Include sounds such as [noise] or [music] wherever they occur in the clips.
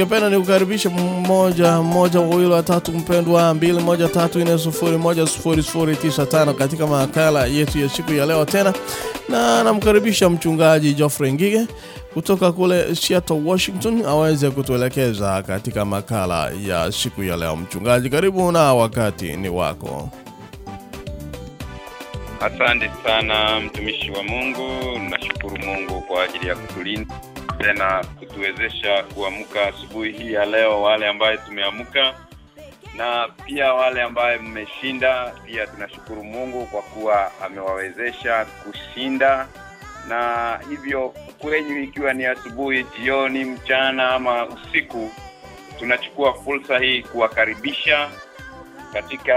Ningependa nikukaribisha mmoja mmoja wawili watatu mpendwa mbili moja tatu nne sufuri moja sufuri sufuri tisa tano katika makala yetu ya siku ya leo tena, na namkaribisha mchungaji Geoffrey Ngige kutoka kule Seattle, Washington aweze kutuelekeza katika makala ya siku ya leo. Mchungaji, karibu na wakati ni wako. Asante sana mtumishi wa Mungu, nashukuru Mungu kwa ajili ya kutulinda tena kutuwezesha kuamka asubuhi hii ya leo, wale ambaye tumeamka na pia wale ambaye mmeshinda, pia tunashukuru Mungu kwa kuwa amewawezesha kushinda, na hivyo kwenyu, ikiwa ni asubuhi, jioni, mchana ama usiku, tunachukua fursa hii kuwakaribisha katika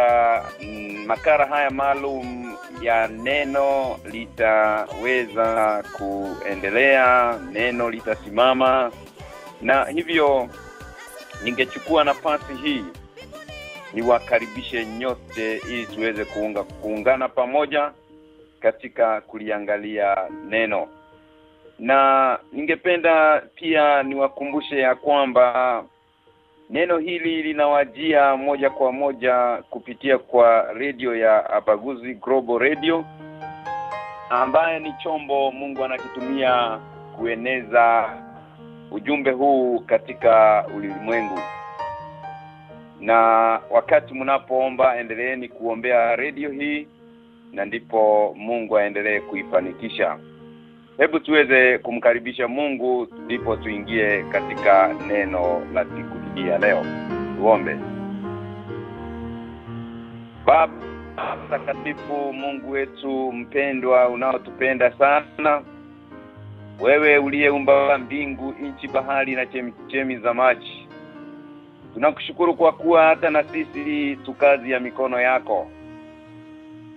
makara makala haya maalum ya neno litaweza kuendelea, neno litasimama, na hivyo ningechukua nafasi hii niwakaribishe nyote ili tuweze kuunga kuungana pamoja katika kuliangalia neno, na ningependa pia niwakumbushe ya kwamba neno hili linawajia moja kwa moja kupitia kwa redio ya Abaguzi Global Radio ambaye ni chombo Mungu anakitumia kueneza ujumbe huu katika ulimwengu. Na wakati mnapoomba endeleeni kuombea redio hii na ndipo Mungu aendelee kuifanikisha. Hebu tuweze kumkaribisha Mungu ndipo tuingie katika neno la siku hii ya leo. Tuombe. Baba mtakatifu, Mungu wetu mpendwa, unaotupenda sana, wewe uliyeumba mbingu, nchi, bahari na chemichemi za maji, tunakushukuru kwa kuwa hata na sisi tukazi ya mikono yako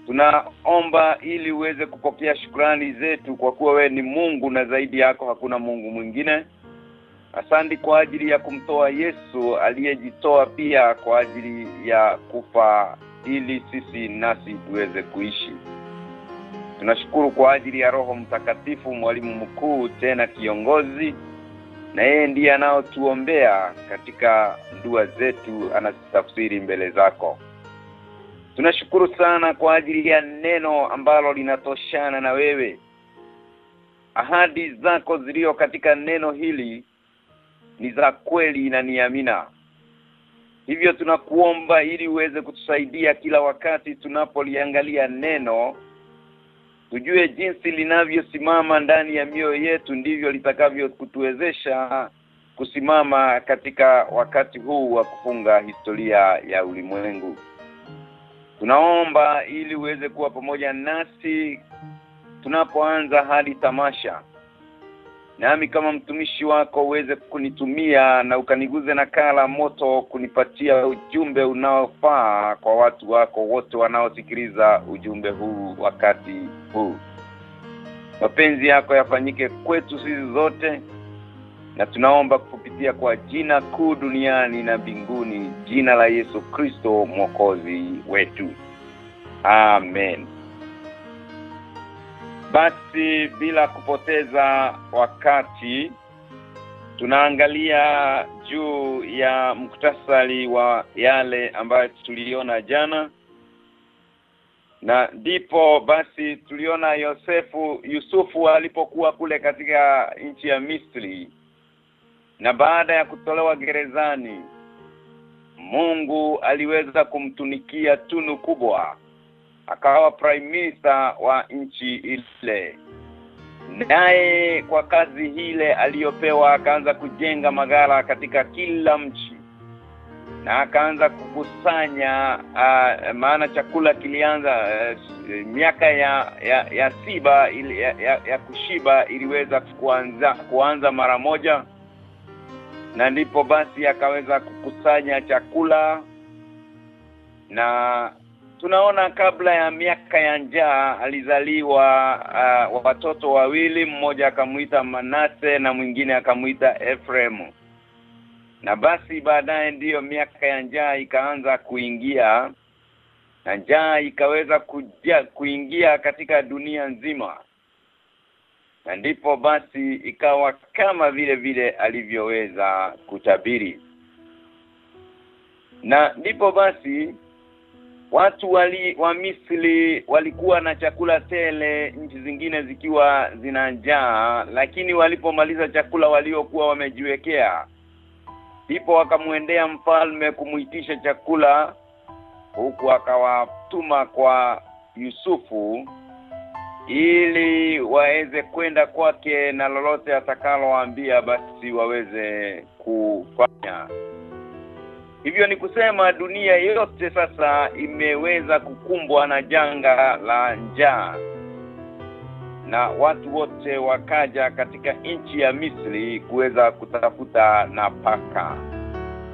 tunaomba ili uweze kupokea shukrani zetu kwa kuwa wewe ni Mungu na zaidi yako hakuna Mungu mwingine. Asante kwa ajili ya kumtoa Yesu aliyejitoa pia kwa ajili ya kufa ili sisi nasi tuweze kuishi. Tunashukuru kwa ajili ya Roho Mtakatifu, mwalimu mkuu tena kiongozi, na yeye ndiye anaotuombea katika dua zetu, anazitafsiri mbele zako. Tunashukuru sana kwa ajili ya neno ambalo linatoshana na wewe. Ahadi zako zilio katika neno hili ni za kweli na niamina. Hivyo tunakuomba ili uweze kutusaidia kila wakati tunapoliangalia neno tujue jinsi linavyosimama ndani ya mioyo yetu ndivyo litakavyo kutuwezesha kusimama katika wakati huu wa kufunga historia ya ulimwengu. Tunaomba ili uweze kuwa pamoja nasi tunapoanza hadi tamasha. Nami kama mtumishi wako uweze kunitumia na ukaniguze nakala moto kunipatia ujumbe unaofaa kwa watu wako wote wanaosikiliza ujumbe huu wakati huu. Mapenzi yako yafanyike kwetu sisi zote na tunaomba kupitia kwa jina kuu duniani na mbinguni jina la Yesu Kristo mwokozi wetu. Amen. Basi bila kupoteza wakati tunaangalia juu ya muktasari wa yale ambayo tuliona jana. Na ndipo basi tuliona Yosefu Yusufu alipokuwa kule katika nchi ya Misri na baada ya kutolewa gerezani Mungu aliweza kumtunikia tunu kubwa akawa prime minister wa nchi ile. Naye kwa kazi ile aliyopewa akaanza kujenga magara katika kila mchi na akaanza kukusanya uh, maana chakula kilianza uh, miaka ya ya, ya siba ili, ya, ya, ya kushiba iliweza kuanza kuanza mara moja na ndipo basi akaweza kukusanya chakula. Na tunaona kabla ya miaka ya njaa alizaliwa uh, watoto wawili mmoja akamuita Manase na mwingine akamuita Efremu. Na basi baadaye ndiyo miaka ya njaa ikaanza kuingia na njaa ikaweza kuja, kuingia katika dunia nzima na ndipo basi ikawa kama vile vile alivyoweza kutabiri. Na ndipo basi watu wali wa Misri walikuwa na chakula tele nchi zingine zikiwa zina njaa lakini walipomaliza chakula waliokuwa wamejiwekea ndipo wakamwendea mfalme kumuitisha chakula huku akawatuma kwa Yusufu ili waweze kwenda kwake na lolote atakaloambia basi waweze kufanya Hivyo ni kusema dunia yote sasa imeweza kukumbwa na janga la njaa. Na watu wote wakaja katika nchi ya Misri kuweza kutafuta napaka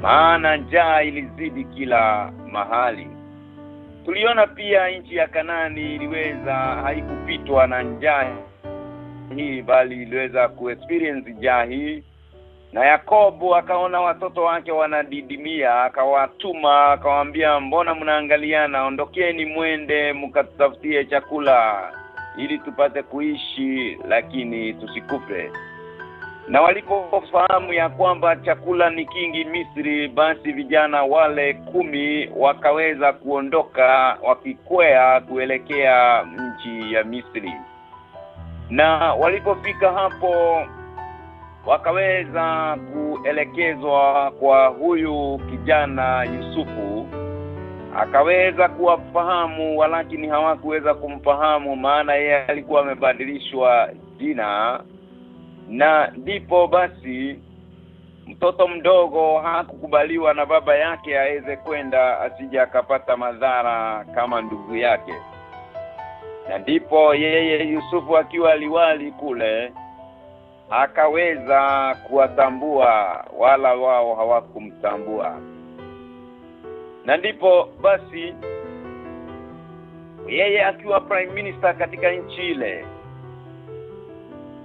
Maana njaa ilizidi kila mahali. Tuliona pia nchi ya Kanani iliweza haikupitwa na njaa hii bali iliweza kuexperience njaa hii. Na Yakobo akaona watoto wake wanadidimia akawatuma akawaambia mbona mnaangaliana? Ondokeni mwende mkatafutie chakula ili tupate kuishi lakini tusikufe na walipofahamu ya kwamba chakula ni kingi Misri basi vijana wale kumi wakaweza kuondoka wakikwea kuelekea nchi ya Misri. Na walipofika hapo wakaweza kuelekezwa kwa huyu kijana Yusufu. Akaweza kuwafahamu walakini hawakuweza kumfahamu maana yeye alikuwa amebadilishwa jina na ndipo basi mtoto mdogo hakukubaliwa na baba yake aweze kwenda asije akapata madhara kama ndugu yake. Na ndipo yeye Yusufu akiwa aliwali kule akaweza kuwatambua wala wao hawakumtambua. Na ndipo basi yeye akiwa prime minister katika nchi ile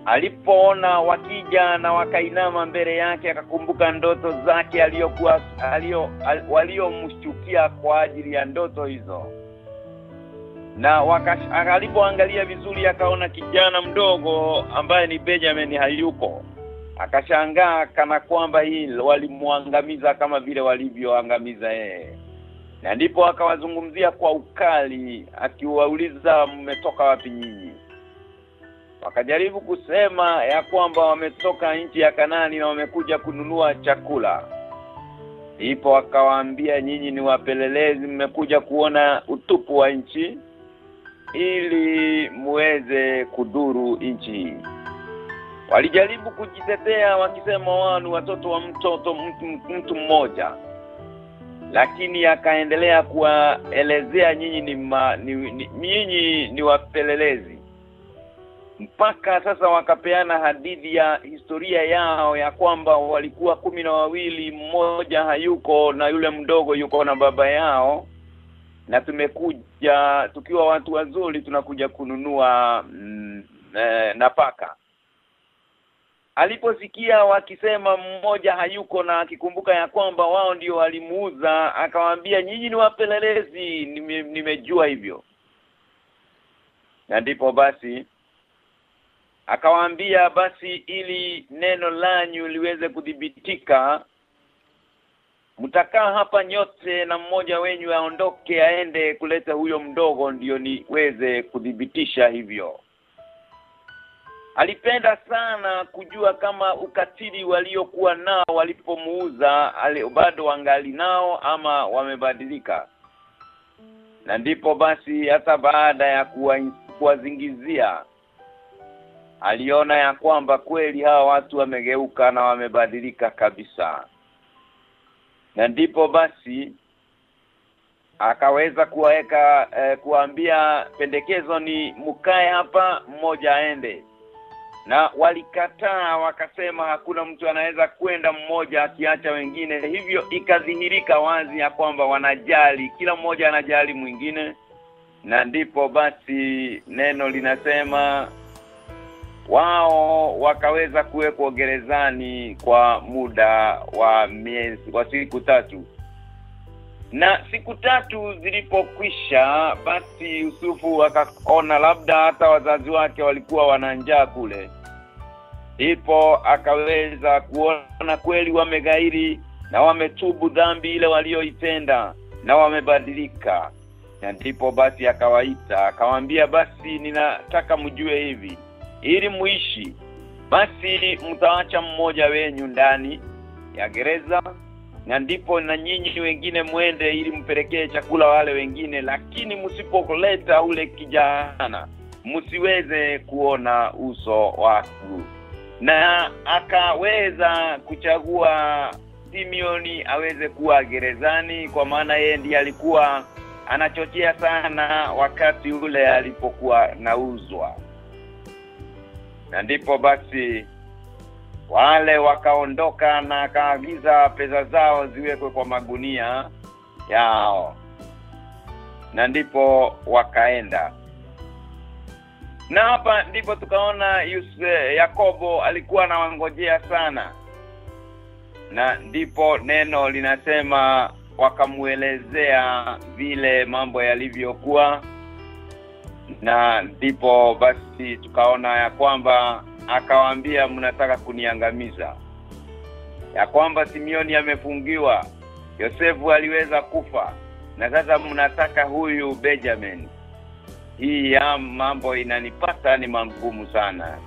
alipoona wakija na wakainama mbele yake akakumbuka ndoto zake aliyokuwa alio waliomshtukia kwa ajili ya ndoto hizo. Na alipoangalia vizuri akaona kijana mdogo ambaye ni Benjamin hayuko. Akashangaa kana kwamba hii walimwangamiza kama vile walivyoangamiza yeye. Na ndipo akawazungumzia kwa ukali akiwauliza mmetoka wapi nyinyi wakajaribu kusema ya kwamba wametoka nchi ya Kanani na wamekuja kununua chakula. Ipo akawaambia nyinyi ni wapelelezi mmekuja kuona utupu wa nchi ili muweze kuduru nchi. Walijaribu kujitetea wakisema wao ni watoto wa mtoto mtu, mtu mmoja. Lakini akaendelea kuwaelezea nyinyi ni, ma, ni, ni nyinyi ni wapelelezi mpaka sasa wakapeana hadithi ya historia yao ya kwamba walikuwa kumi na wawili mmoja hayuko na yule mdogo yuko na baba yao. Na tumekuja tukiwa watu wazuri tunakuja kununua mm, e, napaka aliposikia wakisema mmoja hayuko na akikumbuka ya kwamba wao ndio walimuuza akawaambia nyinyi ni wapelelezi nime, nimejua hivyo. Na ndipo basi akawaambia basi ili neno lanyu liweze kudhibitika mtakaa hapa nyote na mmoja wenyu aondoke aende kuleta huyo mdogo ndiyo niweze kudhibitisha hivyo. Alipenda sana kujua kama ukatili waliokuwa nao walipomuuza bado wangali nao ama wamebadilika. Na ndipo basi hata baada ya kuwazingizia aliona ya kwamba kweli hawa watu wamegeuka na wamebadilika kabisa. Na ndipo basi akaweza kuweka eh, kuambia pendekezo ni mkae hapa mmoja aende. Na walikataa wakasema hakuna mtu anaweza kwenda mmoja akiacha wengine. Hivyo ikadhihirika wazi ya kwamba wanajali kila mmoja anajali mwingine. Na ndipo basi neno linasema wao wakaweza kuwekwa gerezani kwa muda wa miezi wa siku tatu. Na siku tatu zilipokwisha basi Yusufu akaona labda hata wazazi wake walikuwa wana njaa kule. Ipo akaweza kuona kweli wamegairi na wametubu dhambi ile walioitenda na wamebadilika. Na ndipo basi akawaita akawaambia basi ninataka mjue hivi ili muishi basi mtaacha mmoja wenyu ndani ya gereza na ndipo na nyinyi wengine mwende ili mpelekee chakula wale wengine lakini msipoleta ule kijana msiweze kuona uso waku na akaweza kuchagua simioni aweze kuwa gerezani kwa maana yeye ndiye alikuwa anachochea sana wakati ule alipokuwa nauzwa na ndipo basi wale wakaondoka na akaagiza pesa zao ziwekwe kwa magunia yao. Na ndipo wakaenda. Na hapa ndipo tukaona Yuse, Yakobo alikuwa anawangojea sana. Na ndipo neno linasema wakamuelezea vile mambo yalivyokuwa na ndipo basi tukaona ya kwamba akawaambia mnataka kuniangamiza. Ya kwamba Simioni amefungiwa Yosefu aliweza kufa na sasa mnataka huyu Benjamin. Hii ya mambo inanipata ni magumu sana.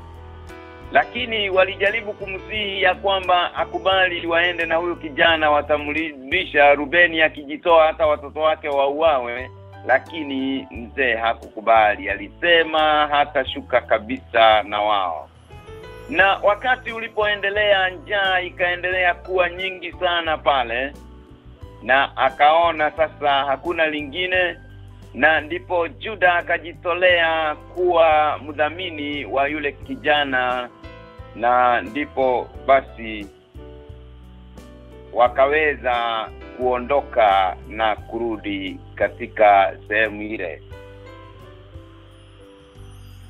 Lakini walijaribu kumsihi ya kwamba akubali waende na huyu kijana watamrudisha. Rubeni akijitoa hata watoto wake wauawe lakini mzee hakukubali alisema hata shuka kabisa na wao. Na wakati ulipoendelea njaa ikaendelea kuwa nyingi sana pale na akaona sasa hakuna lingine na ndipo Juda akajitolea kuwa mdhamini wa yule kijana na ndipo basi wakaweza kuondoka na kurudi katika sehemu ile.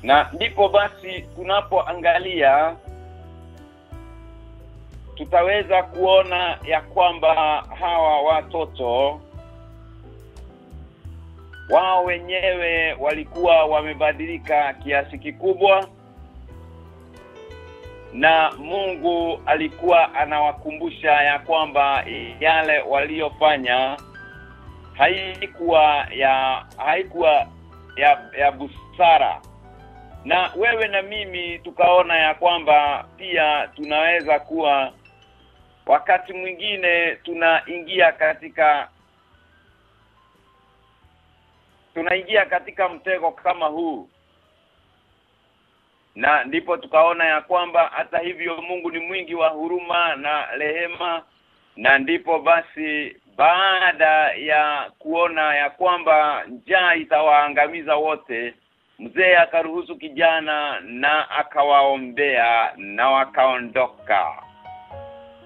Na ndipo basi tunapoangalia tutaweza kuona ya kwamba hawa watoto wao wenyewe walikuwa wamebadilika kiasi kikubwa na Mungu alikuwa anawakumbusha ya kwamba yale waliofanya haikuwa ya haikuwa ya, ya busara. Na wewe na mimi tukaona ya kwamba pia tunaweza kuwa wakati mwingine tunaingia katika tunaingia katika mtego kama huu na ndipo tukaona ya kwamba hata hivyo Mungu ni mwingi wa huruma na rehema. Na ndipo basi baada ya kuona ya kwamba njaa itawaangamiza wote mzee akaruhusu kijana na akawaombea na wakaondoka.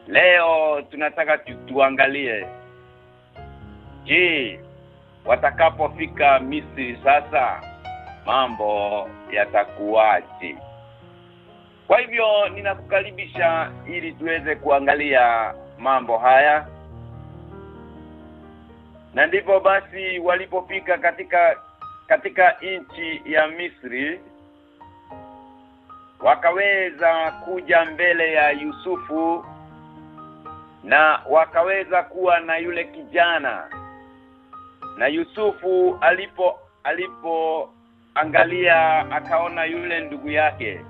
Leo tunataka tu, tuangalie. Je watakapofika Misri sasa mambo yatakuwaje. Kwa hivyo ninakukaribisha ili tuweze kuangalia mambo haya. Na ndipo basi walipofika katika katika nchi ya Misri wakaweza kuja mbele ya Yusufu na wakaweza kuwa na yule kijana. Na Yusufu alipo alipo angalia akaona yule ndugu yake.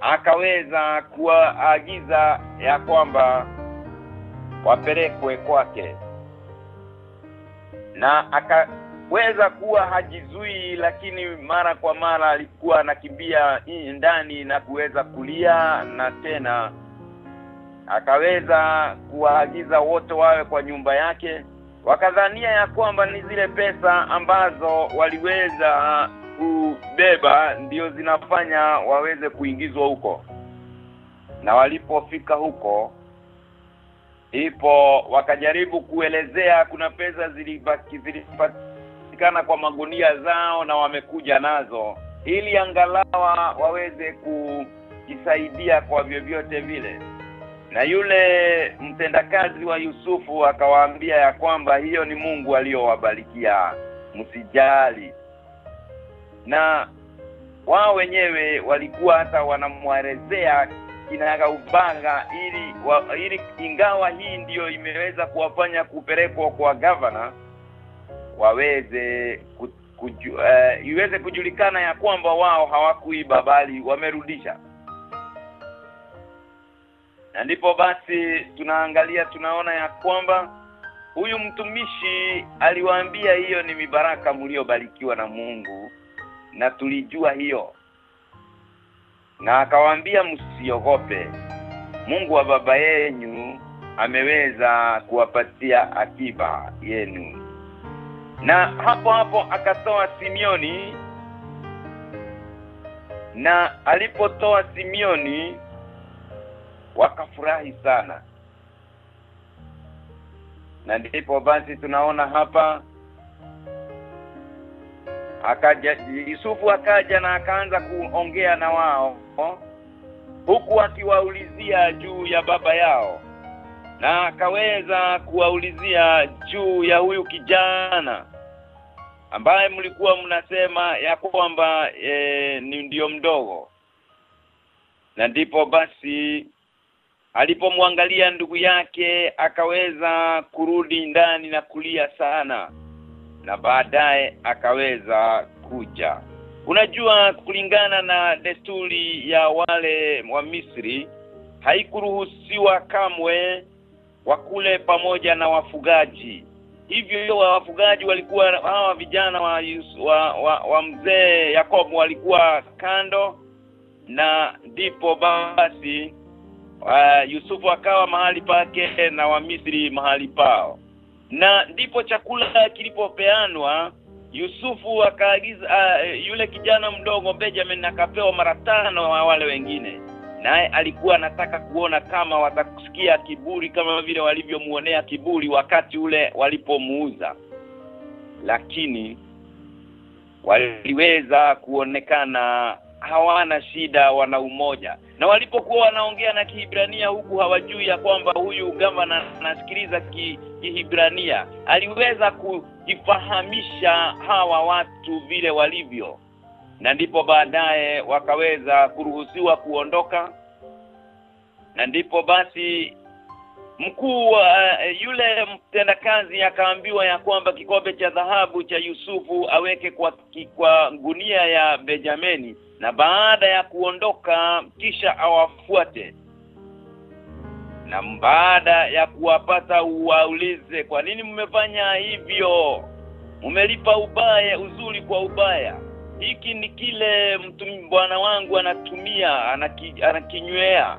Akaweza kuwaagiza ya kwamba wapelekwe kwake. Na akaweza kuwa hajizui lakini mara kwa mara alikuwa anakimbia ndani na kuweza kulia na tena akaweza kuwaagiza wote wawe kwa nyumba yake wakadhania ya kwamba ni zile pesa ambazo waliweza kubeba ndio zinafanya waweze kuingizwa huko. Na walipofika huko ipo wakajaribu kuelezea kuna pesa zilibaki zilipatikana kwa magunia zao na wamekuja nazo ili angalawa waweze kujisaidia kwa vyovyote vile na yule mtendakazi wa Yusufu akawaambia ya kwamba hiyo ni Mungu aliyowabarikia. Msijali. Na wao wenyewe walikuwa hata wanamwelezea kinaga ubanga ili wa, ili ingawa hii ndiyo imeweza kuwafanya kupelekwa kwa governor waweze kuju, uh, iweze kujulikana ya kwamba wao hawakuiba bali wamerudisha na ndipo basi tunaangalia tunaona ya kwamba huyu mtumishi aliwaambia hiyo ni mibaraka mliobarikiwa na Mungu na tulijua hiyo. Na akawaambia msiogope. Mungu wa baba yenu ameweza kuwapatia akiba yenu. Na hapo hapo akatoa Simioni na alipotoa Simioni wakafurahi sana. Na ndipo basi tunaona hapa akaja Yusufu akaja na akaanza kuongea na wao huku akiwaulizia juu ya baba yao na akaweza kuwaulizia juu ya huyu kijana ambaye mlikuwa mnasema ya kwamba e, ni ndio mdogo. Na ndipo basi alipomwangalia ndugu yake akaweza kurudi ndani na kulia sana na baadaye akaweza kuja. Unajua kulingana na desturi ya wale wa Misri haikuruhusiwa kamwe wakule pamoja na wafugaji. Hivyo wafugaji walikuwa hawa vijana wa, wa, wa, wa mzee Yakobo walikuwa kando na ndipo basi uh, Yusufu akawa mahali pake na Wamisri mahali pao. Na ndipo chakula kilipopeanwa Yusufu akaagiza uh, yule kijana mdogo Benjamin akapewa mara tano wa wale wengine. Naye alikuwa anataka kuona kama watakusikia kiburi kama vile walivyomuonea kiburi wakati ule walipomuuza. Lakini waliweza kuonekana hawana shida wana umoja na walipokuwa wanaongea na Kihibrania huku hawajui ya kwamba huyu gavana anasikiliza ki, Kihibrania aliweza kujifahamisha hawa watu vile walivyo. Na ndipo baadaye wakaweza kuruhusiwa kuondoka. Na ndipo basi mkuu uh, yule mtendakazi akaambiwa ya kwamba kikombe cha dhahabu cha Yusufu aweke kwa kwa gunia ya Benjamini na baada ya kuondoka kisha awafuate. Na baada ya kuwapata waulize kwa nini mmefanya hivyo? Mmelipa ubaya uzuri kwa ubaya. Hiki ni kile mtu bwana wangu anatumia anaki, anakinywea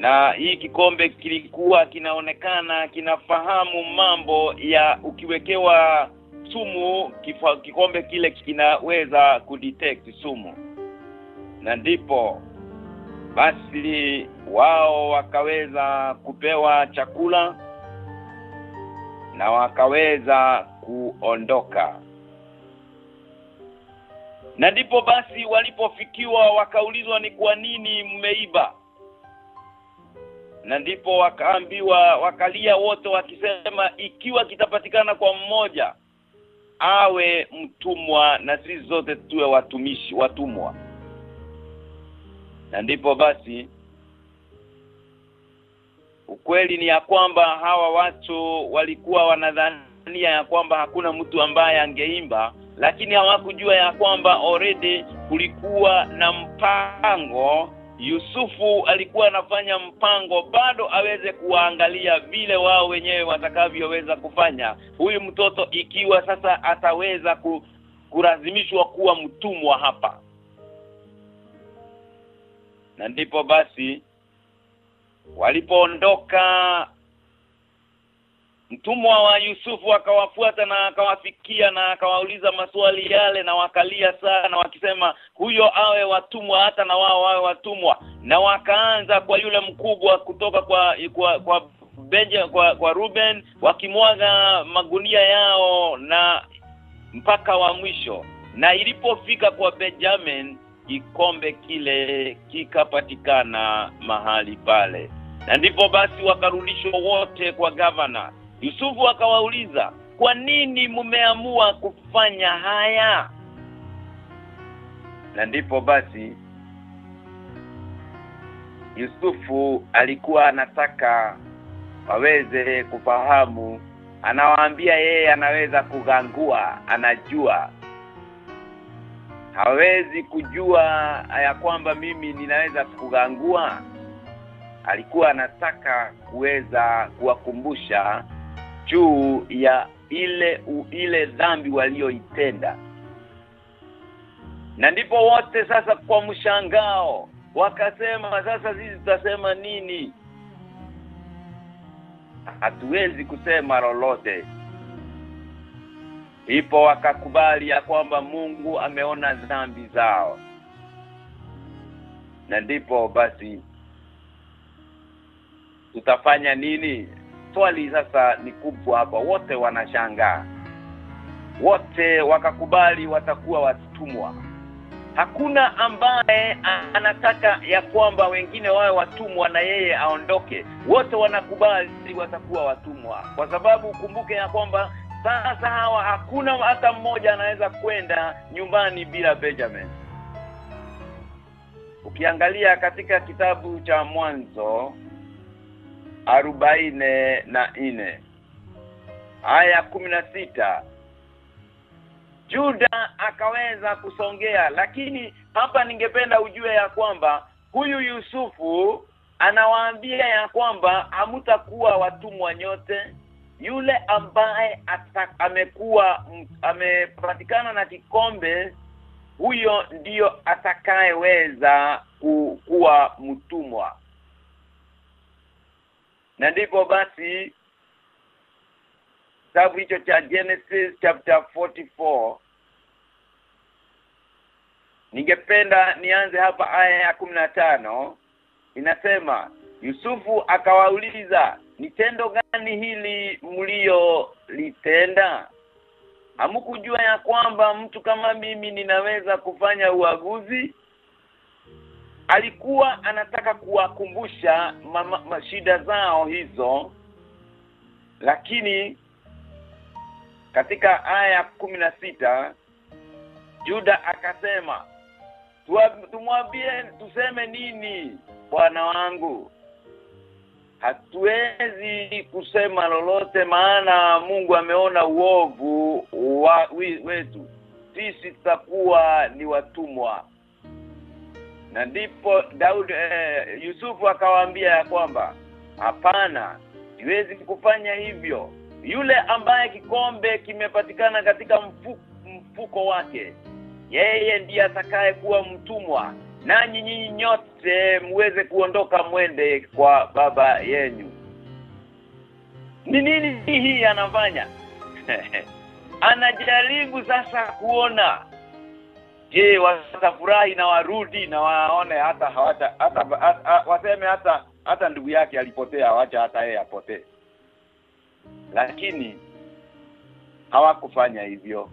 na hii kikombe kilikuwa kinaonekana kinafahamu mambo ya ukiwekewa sumu kifa, kikombe kile kinaweza kudetect sumu. Na ndipo basi wao wakaweza kupewa chakula na wakaweza kuondoka. Na ndipo basi walipofikiwa wakaulizwa ni kwa nini mmeiba na ndipo wakaambiwa wakalia wote wakisema ikiwa kitapatikana kwa mmoja awe mtumwa na sisi zote tuwe watumishi watumwa. Na ndipo basi ukweli ni ya kwamba hawa watu walikuwa wanadhania ya kwamba hakuna mtu ambaye angeimba lakini hawakujua ya kwamba already kulikuwa na mpango Yusufu alikuwa anafanya mpango bado aweze kuwaangalia vile wao wenyewe watakavyoweza kufanya. Huyu mtoto ikiwa sasa ataweza ku, kulazimishwa kuwa mtumwa hapa. Na ndipo basi walipoondoka mtumwa wa Yusufu akawafuata na akawafikia na akawauliza maswali yale na wakalia sana wakisema huyo awe watumwa hata na wao awe watumwa. Na wakaanza kwa yule mkubwa kutoka kwa kwa kwa Benja kwa, kwa Ruben wakimwaga magunia yao na mpaka wa mwisho. Na ilipofika kwa Benjamin kikombe kile kikapatikana mahali pale. Na ndipo basi wakarudishwa wote kwa gavana Yusufu akawauliza kwa nini mmeamua kufanya haya? Na ndipo basi Yusufu alikuwa anataka waweze kufahamu anawaambia yeye anaweza kugangua anajua. Hawezi kujua ya kwamba mimi ninaweza kugangua. Alikuwa anataka kuweza kuwakumbusha juu ya ile u, ile dhambi walioitenda. Na ndipo wote sasa kwa mshangao wakasema sasa sisi tutasema nini? Hatuwezi kusema lolote. Ipo wakakubali ya kwamba Mungu ameona dhambi zao. Na ndipo basi tutafanya nini swali sasa ni kubwa hapa wote wanashangaa. Wote wakakubali watakuwa watumwa. Hakuna ambaye anataka ya kwamba wengine wawe watumwa na yeye aondoke. Wote wanakubali watakuwa watumwa. Kwa sababu ukumbuke ya kwamba sasa hawa hakuna hata mmoja anaweza kwenda nyumbani bila Benjamin. Ukiangalia katika kitabu cha mwanzo arobaine na nne. Aya kumi na sita. Juda akaweza kusongea lakini hapa ningependa ujue ya kwamba huyu Yusufu anawaambia ya kwamba hamtakuwa watumwa nyote. Yule ambaye amekuwa amepatikana na kikombe huyo ndiyo atakayeweza kuwa mtumwa na ndipo basi kitabu hicho cha Genesis chapter 44 Ningependa nianze hapa aya ya tano. Inasema Yusufu akawauliza ni tendo gani hili mliolitenda? Hamkujua ya kwamba mtu kama mimi ninaweza kufanya uaguzi alikuwa anataka kuwakumbusha shida zao hizo lakini katika aya sita Juda akasema tumwambie tuseme nini bwana wangu? Hatuwezi kusema lolote maana Mungu ameona uovu wa, wetu. Sisi tutakuwa ni watumwa na ndipo Daudi eh, Yusufu akawaambia ya kwamba hapana siwezi kufanya hivyo. Yule ambaye kikombe kimepatikana katika mfuko, wake yeye ndiye atakaye kuwa mtumwa. Nanyi nyinyi nyote muweze kuondoka mwende kwa baba yenu. Ni nini hii anafanya? [laughs] Anajaribu sasa kuona je watafurahi na warudi na waone hata hawata hata, hata waseme hata hata ndugu yake alipotea wacha hata yeye apotee. Lakini hawakufanya hivyo.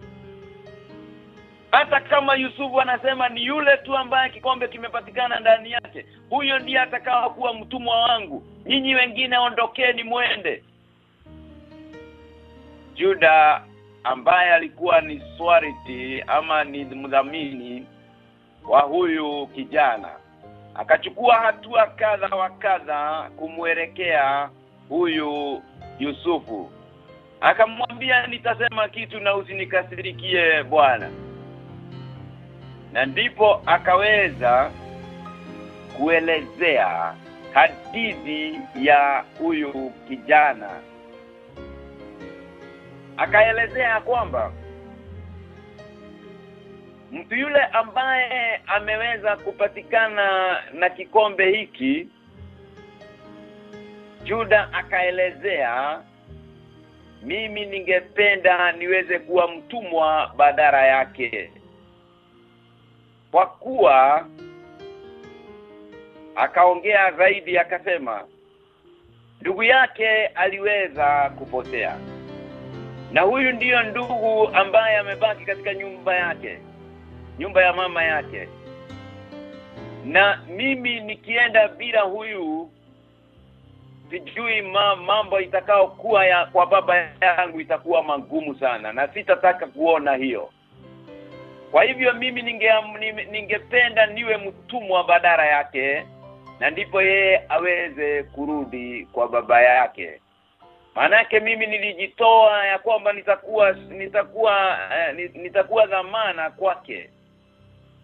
Hata kama Yusufu anasema ni yule tu ambaye kikombe kimepatikana ndani yake huyo ndiye atakao kuwa mtumwa wangu. Nyinyi wengine ondokeni mwende. Juda ambaye alikuwa ni swariti ama ni mdhamini wa huyu kijana. Akachukua hatua kadha wa kadha kumwelekea huyu Yusufu. Akamwambia nitasema kitu na usinikasirikie bwana. Na ndipo akaweza kuelezea hadithi ya huyu kijana akaelezea kwamba mtu yule ambaye ameweza kupatikana na kikombe hiki Juda akaelezea mimi ningependa niweze kuwa mtumwa badara yake. Kwa kuwa akaongea zaidi akasema ndugu yake aliweza kupotea na huyu ndiyo ndugu ambaye amebaki katika nyumba yake nyumba ya mama yake. Na mimi nikienda bila huyu sijui ma, mambo itakao kuwa ya kwa baba yangu itakuwa magumu sana na sitataka kuona hiyo. Kwa hivyo mimi ninge ningependa niwe mtumwa badara yake na ndipo yeye aweze kurudi kwa baba yake Manake mimi nilijitoa ya kwamba nitakuwa nitakuwa eh, nitakuwa dhamana kwake.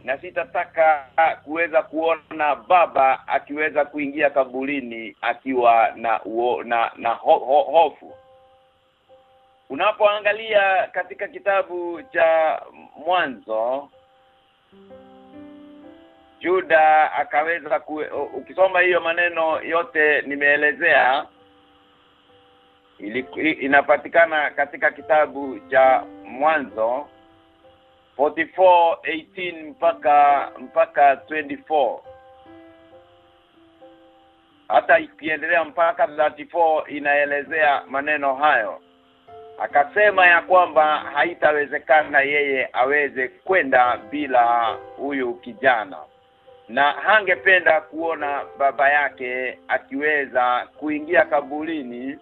Na sitataka kuweza kuona baba akiweza kuingia kaburini akiwa na uo, na na ho, ho, hofu. Unapoangalia katika kitabu cha mwanzo Juda akaweza ku, ukisoma hiyo maneno yote nimeelezea inapatikana katika kitabu cha mwanzo 44:18 mpaka mpaka 24 hata ikiendelea mpaka 34 inaelezea maneno hayo. Akasema ya kwamba haitawezekana yeye aweze kwenda bila huyu kijana. Na hangependa kuona baba yake akiweza kuingia kabulini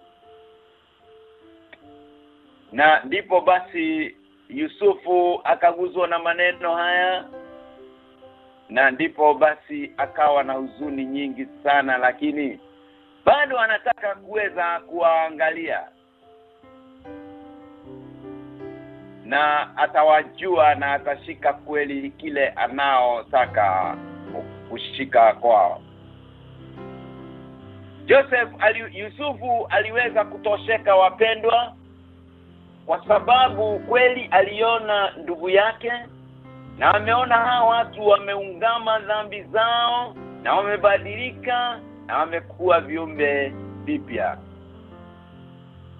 na ndipo basi Yusufu akaguzwa na maneno haya na ndipo basi akawa na huzuni nyingi sana lakini bado anataka kuweza kuwaangalia. Na atawajua na atashika kweli kile anaotaka kushika kwao. Joseph ali, Yusufu aliweza kutosheka wapendwa kwa sababu kweli aliona ndugu yake na ameona hawa watu wameungama dhambi zao na wamebadilika na wamekuwa viumbe vipya.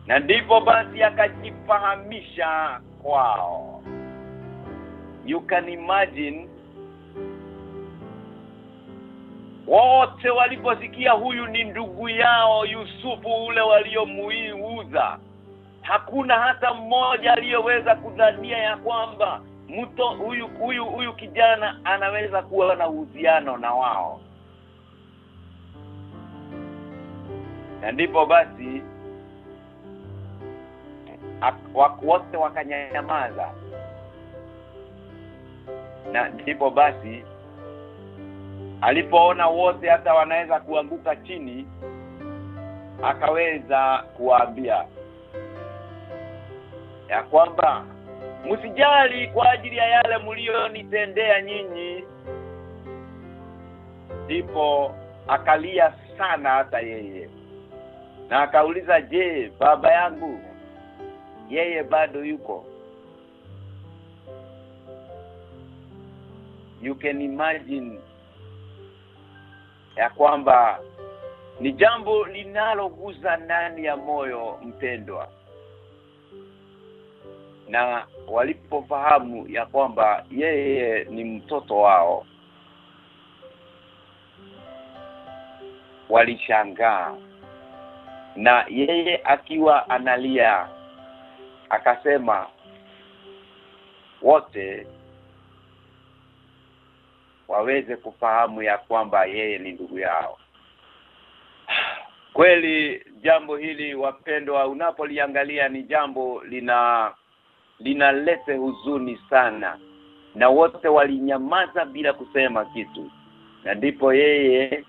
Na ndipo basi akajifahamisha kwao. You can imagine wote waliposikia huyu ni ndugu yao Yusufu ule waliomuiuza hakuna hata mmoja aliyeweza kudhania ya kwamba mto huyu huyu huyu kijana anaweza kuwa na uhusiano na wao. Na ndipo basi wote wakanyamaza. Na ndipo basi alipoona wote hata wanaweza kuanguka chini akaweza kuwaambia ya kwamba msijali kwa ajili ya yale mlionitendea nyinyi. Ndipo akalia sana hata yeye. Na akauliza je baba yangu yeye bado yuko? You can imagine ya kwamba ni jambo linaloguza ndani ya moyo mpendwa na walipofahamu ya kwamba yeye ni mtoto wao walishangaa. Na yeye akiwa analia akasema wote waweze kufahamu ya kwamba yeye ni ndugu yao. [sighs] Kweli jambo hili wapendwa unapoliangalia ni jambo lina linalete huzuni sana. Na wote walinyamaza bila kusema kitu. Na ndipo yeye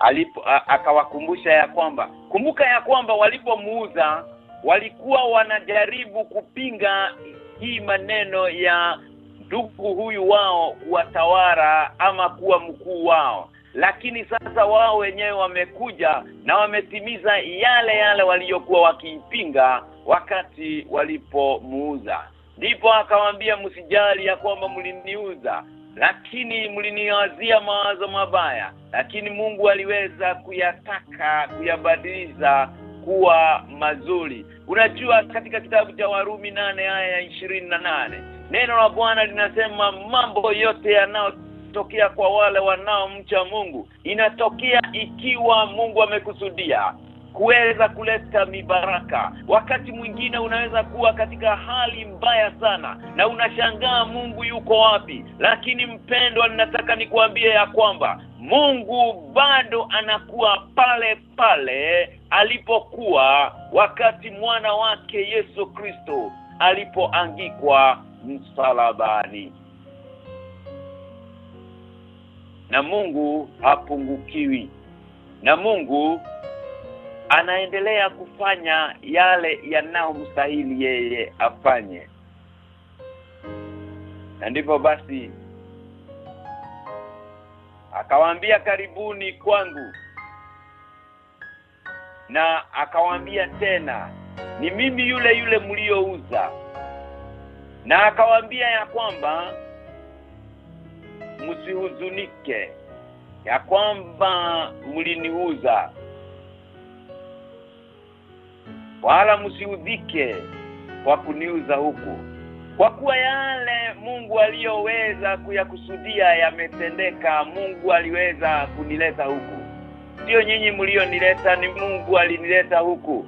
alipo akawakumbusha ya kwamba kumbuka ya kwamba walipomuuza walikuwa wanajaribu kupinga hii maneno ya ndugu huyu wao kuwatawara ama kuwa mkuu wao lakini sasa wao wenyewe wamekuja na wametimiza yale yale waliyokuwa wakiipinga wakati walipomuuza. Ndipo akamwambia msijali ya kwamba mliniuza lakini mliniwazia mawazo mabaya. Lakini Mungu aliweza kuyataka kuyabadiliza kuwa mazuri. Unajua katika kitabu cha Warumi nane aya ya nane neno la Bwana linasema mambo yote yanayotokea kwa wale wanaomcha Mungu. Inatokea ikiwa Mungu amekusudia kuweza kuleta mibaraka. Wakati mwingine unaweza kuwa katika hali mbaya sana na unashangaa Mungu yuko wapi. Lakini mpendwa ninataka nikuambie ya kwamba Mungu bado anakuwa pale pale alipokuwa wakati mwana wake Yesu Kristo alipoangikwa msalabani na Mungu hapungukiwi na Mungu anaendelea kufanya yale yanayomstahili yeye afanye. Na ndipo basi akawaambia karibuni kwangu. Na akawaambia tena ni mimi yule yule mliouza. Na akawaambia ya kwamba msihuzunike ya kwamba mliniuza. Wala msiudhike kwa kuniuza huku kwa kuwa yale Mungu aliyoweza kuyakusudia yametendeka. Mungu aliweza kunileta huku. Sio nyinyi mlionileta ni Mungu alinileta huku.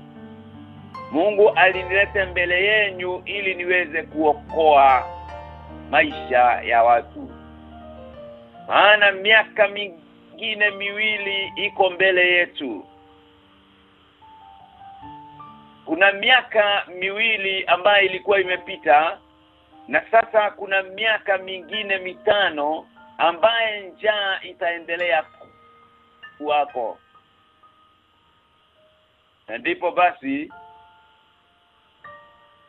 Mungu alinileta mbele yenyu ili niweze kuokoa maisha ya watu maana miaka mingine miwili iko mbele yetu. Kuna miaka miwili ambayo ilikuwa imepita na sasa kuna miaka mingine mitano ambaye njaa itaendelea kuwako. Na ndipo basi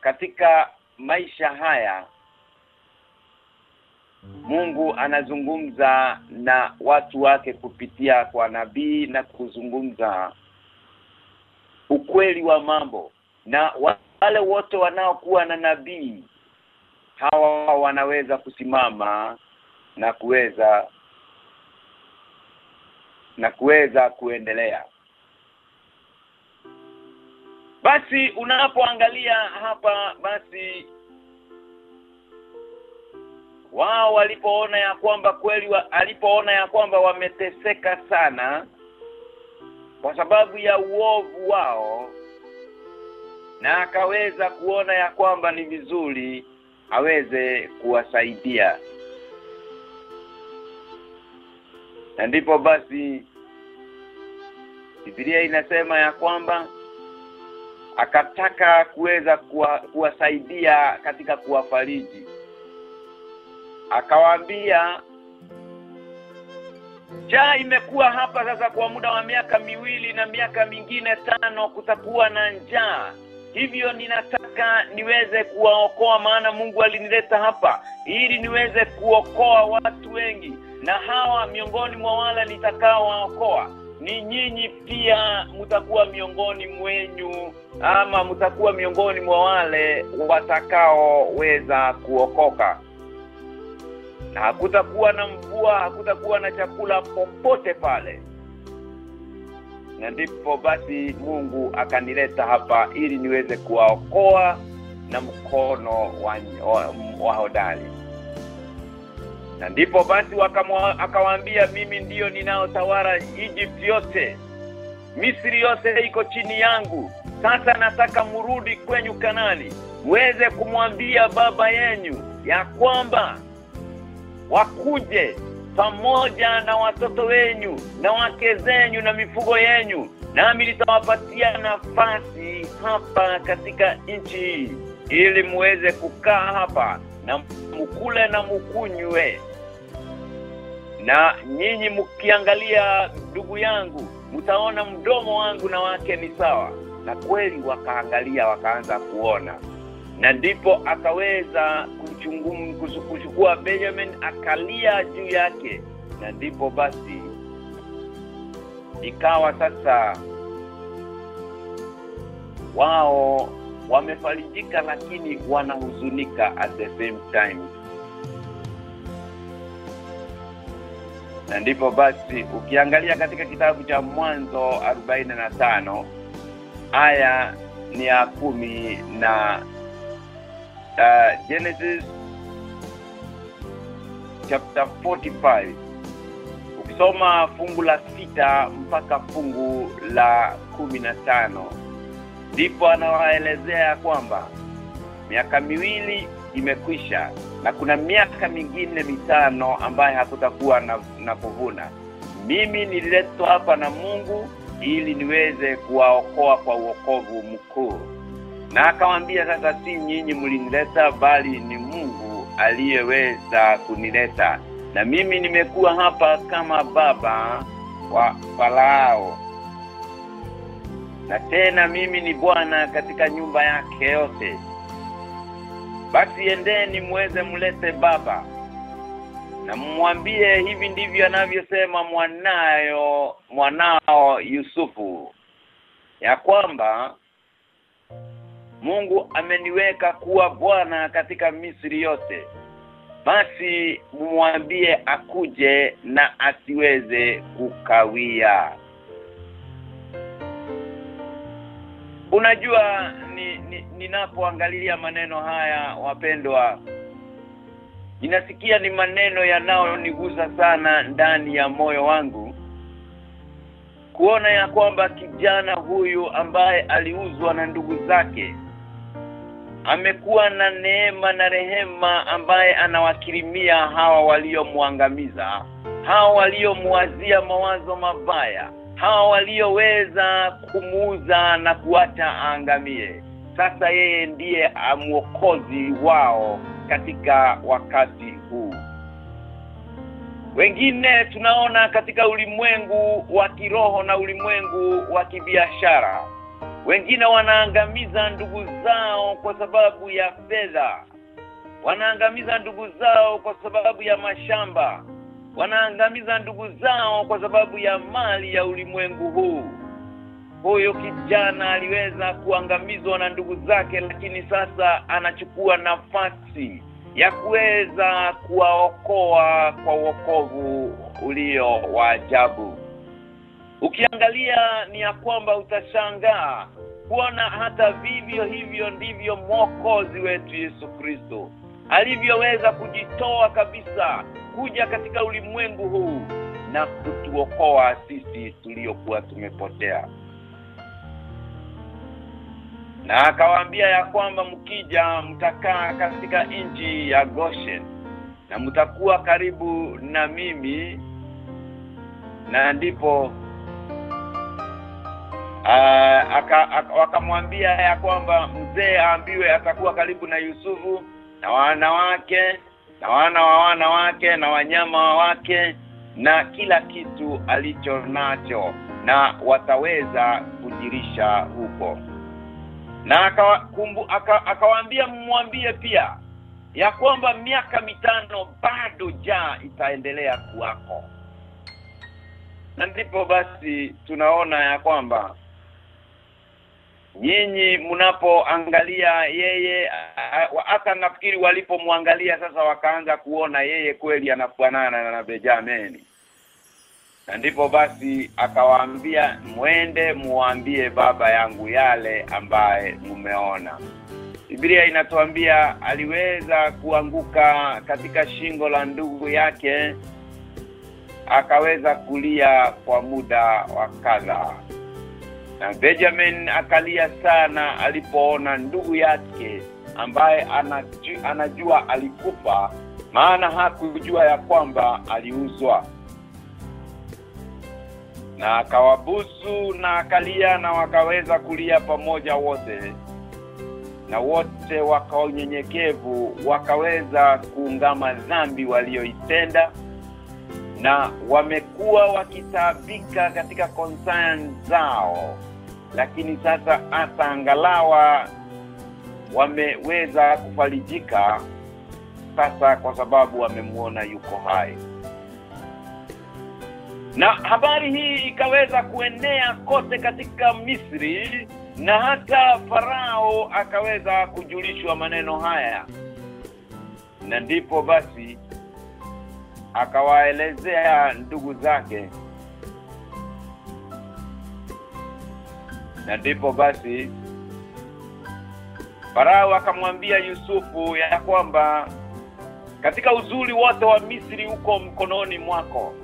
katika maisha haya Mungu anazungumza na watu wake kupitia kwa nabii na kuzungumza ukweli wa mambo. Na wale wote wanaokuwa na nabii hawa wanaweza kusimama na kuweza na kuweza kuendelea. Basi unapoangalia hapa basi wao walipoona ya kwamba kweli wa, alipoona ya kwamba wameteseka sana kwa sababu ya uovu wao na akaweza kuona ya kwamba ni vizuri aweze kuwasaidia. Na ndipo basi Biblia inasema ya kwamba akataka kuweza kuwa, kuwasaidia katika kuwafariji akawaambia njaa imekuwa hapa sasa kwa muda wa miaka miwili na miaka mingine tano kutakuwa na njaa. Hivyo ninataka niweze kuwaokoa maana Mungu alinileta hapa ili niweze kuokoa watu wengi. Na hawa miongoni mwa wale nitakaowaokoa ni nyinyi pia mtakuwa miongoni mwenyu ama mtakuwa miongoni mwa wale watakaoweza kuokoka na hakutakuwa na mvua hakutakuwa na chakula popote pale. Na ndipo basi Mungu akanileta hapa ili niweze kuwaokoa na mkono wa, wa, hodari. Na ndipo basi akawaambia mimi ndiyo ninaotawala Egypt yote. Misri yote iko chini yangu. Sasa nataka mrudi kwenyu Kanani muweze kumwambia baba yenyu ya kwamba wakuje pamoja na watoto wenyu na wake zenyu na mifugo yenyu. Nami nitawapatia nafasi hapa katika nchi hii ili muweze kukaa hapa na mkule na mkunywe na nyinyi mkiangalia ndugu yangu mtaona mdomo wangu na wake ni sawa. Na kweli wakaangalia wakaanza kuona na ndipo akaweza kuchukua Benjamin akalia juu yake. Na ndipo basi ikawa sasa wao wamefarijika lakini wanahuzunika at the same time. Na ndipo basi ukiangalia katika kitabu cha mwanzo 45 aya ni ya kumi na uh, Genesis chapter 45 ukisoma fungu la sita mpaka fungu la kumi na tano ndipo anawaelezea kwamba miaka miwili imekwisha na kuna miaka mingine mitano ambaye hakutakuwa na, na kuvuna mimi nililetwa hapa na Mungu ili niweze kuwaokoa kwa uokovu mkuu na akamwambia sasa si nyinyi mlinileta bali ni Mungu aliyeweza kunileta. Na mimi nimekuwa hapa kama baba wa Farao. Na tena mimi ni bwana katika nyumba yake yote. Basi endeni muweze mlete baba. Na mmwambie hivi ndivyo anavyosema mwanayo mwanao Yusufu ya kwamba Mungu ameniweka kuwa bwana katika Misri yote. Basi mwambie akuje na asiweze kukawia. Unajua ni, ni ninapoangalia maneno haya wapendwa Ninasikia ni maneno yanayonigusa sana ndani ya moyo wangu kuona ya kwamba kijana huyu ambaye aliuzwa na ndugu zake amekuwa na neema na rehema ambaye anawakirimia hawa waliomwangamiza hawa waliomwazia mawazo mabaya hawa walioweza kumuuza na kuacha aangamie. Sasa yeye ndiye mwokozi wao katika wakati huu. Wengine tunaona katika ulimwengu wa kiroho na ulimwengu wa kibiashara wengine wanaangamiza ndugu zao kwa sababu ya fedha. Wanaangamiza ndugu zao kwa sababu ya mashamba. Wanaangamiza ndugu zao kwa sababu ya mali ya ulimwengu huu. Huyo kijana aliweza kuangamizwa na ndugu zake lakini sasa anachukua nafasi ya kuweza kuwaokoa kwa wokovu ulio wa ajabu. Ukiangalia ni ya kwamba utashangaa kuona hata vivyo hivyo ndivyo mwokozi wetu Yesu Kristo alivyoweza kujitoa kabisa kuja katika ulimwengu huu na kutuokoa sisi tuliokuwa tumepotea. Na akawaambia ya kwamba mkija mtakaa katika nchi ya Goshen na mtakuwa karibu na mimi na ndipo wakamwambia ya kwamba mzee aambiwe atakuwa karibu na Yusufu na wanawake na wana wa wana wake na wanyama wake na kila kitu alicho nacho na wataweza kujirisha huko. Na akawaambia aka, aka mmwambie pia ya kwamba miaka mitano bado ja itaendelea kuwako. Na ndipo basi tunaona ya kwamba nyinyi mnapoangalia yeye hata nafikiri walipomwangalia sasa wakaanza kuona yeye kweli anafanana na Benjamini na ndipo basi akawaambia mwende muambie baba yangu yale ambaye mumeona. Biblia inatuambia aliweza kuanguka katika shingo la ndugu yake akaweza kulia kwa muda wa kadhaa na Benjamin akalia sana alipoona ndugu yake ambaye anajua, anajua alikufa maana hakujua ya kwamba aliuzwa. Na akawabusu na akalia na wakaweza kulia pamoja wote na wote waka unyenyekevu wakaweza kuungama dhambi walioitenda na wamekuwa wakitaabika katika concern zao. Lakini sasa hata angalawa wameweza kufarijika sasa kwa sababu wamemuona yuko hai. Na habari hii ikaweza kuenea kote katika Misri na hata farao akaweza kujulishwa maneno haya. Na ndipo basi akawaelezea ndugu zake. Na ndipo basi Farao akamwambia Yusufu ya kwamba katika uzuri wote wa Misri uko mkononi mwako.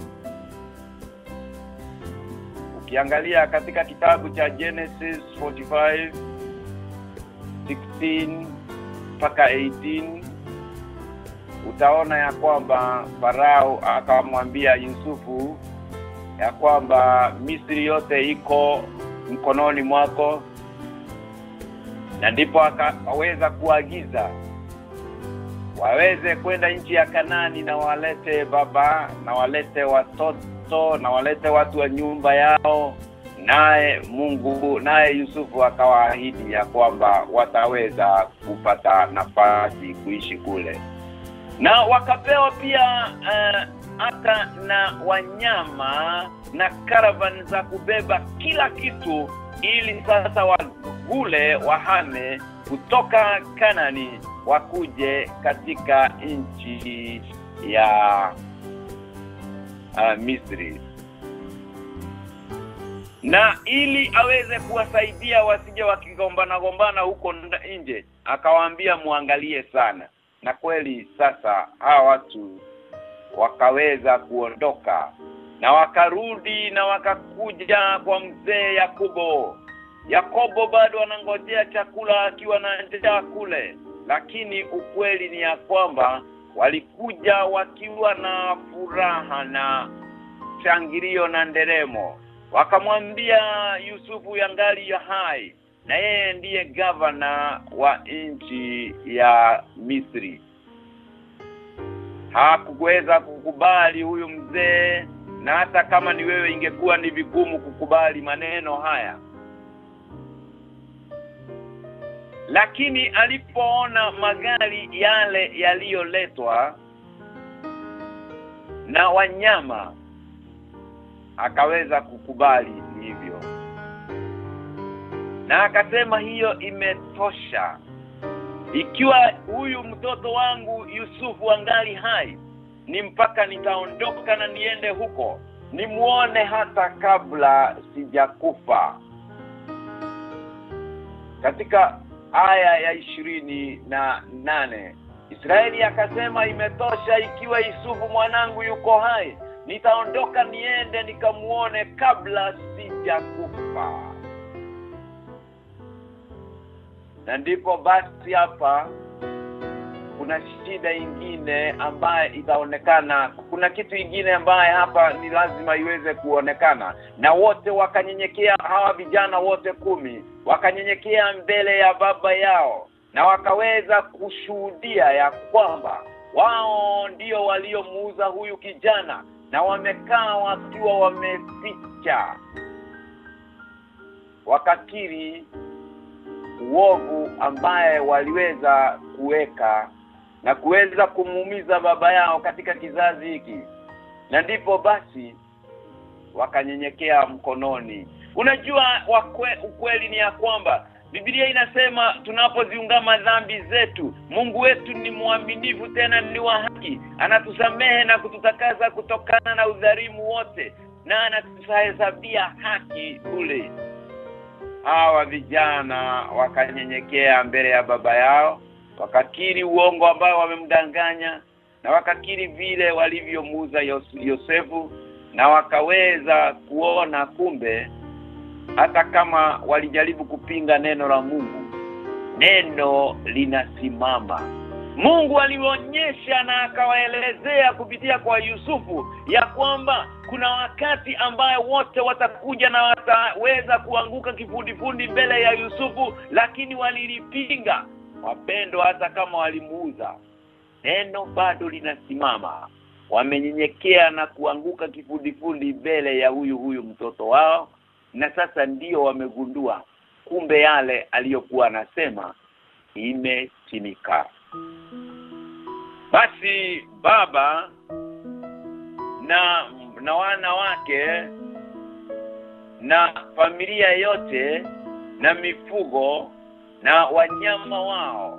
Ukiangalia katika kitabu cha Genesis 45 16 mpaka 18 utaona ya kwamba Farao akamwambia Yusufu ya kwamba Misri yote iko mkononi mwako na ndipo akaweza kuagiza waweze kwenda nchi ya Kanani na walete baba na walete watoto na walete watu wa nyumba yao. Naye Mungu naye Yusufu akawaahidi ya kwamba wataweza kupata nafasi kuishi kule na wakapewa pia hata uh, na wanyama na karavan za kubeba kila kitu ili sasa wagule wahame kutoka Kanani wakuje katika nchi ya uh, Misri. Na ili aweze kuwasaidia wasije wakigombana gombana huko nje akawaambia muangalie sana na kweli sasa hawa watu wakaweza kuondoka na wakarudi na wakakuja kwa mzee Yakobo. Yakobo bado anangojea chakula akiwa na njaa kule lakini ukweli ni ya kwamba walikuja wakiwa na furaha na shangilio na nderemo. Wakamwambia Yusufu yangali ya hai na yeye ndiye gavana wa nchi ya Misri. Hakuweza kukubali huyu mzee na hata kama ni wewe ingekuwa ni vigumu kukubali maneno haya. Lakini alipoona magari yale yaliyoletwa na wanyama akaweza kukubali hivyo na akasema hiyo imetosha. Ikiwa huyu mtoto wangu Yusufu angali hai ni mpaka nitaondoka na niende huko nimuone hata kabla sijakufa. Katika aya ya ishirini na nane Israeli akasema imetosha ikiwa Yusufu mwanangu yuko hai nitaondoka niende nikamuone kabla sijakufa na ndipo basi hapa kuna shida ingine ambaye itaonekana. Kuna kitu ingine ambaye hapa ni lazima iweze kuonekana. Na wote wakanyenyekea hawa vijana wote kumi wakanyenyekea mbele ya baba yao na wakaweza kushuhudia ya kwamba wao ndio waliomuuza huyu kijana na wamekaa wakiwa wameficha wakakiri uovu ambaye waliweza kuweka na kuweza kumuumiza baba yao katika kizazi hiki. Na ndipo basi wakanyenyekea mkononi. Unajua wakwe, ukweli ni ya kwamba Biblia inasema tunapoziungama dhambi zetu Mungu wetu ni mwaminifu tena ni wa haki. Anatusamehe na kututakaza kutokana na udhalimu wote na anatusahesabia haki kule hawa vijana wakanyenyekea mbele ya baba yao wakakiri uongo ambao wamemdanganya na wakakiri vile walivyomuuza Yosefu na wakaweza kuona kumbe hata kama walijaribu kupinga neno la Mungu neno linasimama Mungu alionyesha na akawaelezea kupitia kwa Yusufu ya kwamba kuna wakati ambaye wote watakuja na wataweza kuanguka kifundifundi mbele ya Yusufu lakini walilipinga. Wapendo hata kama walimuuza neno bado linasimama. Wamenyenyekea na kuanguka kifundifundi mbele ya huyu huyu mtoto wao na sasa ndiyo wamegundua kumbe yale aliyokuwa anasema imetimika basi baba na na wana wake na familia yote na mifugo na wanyama wao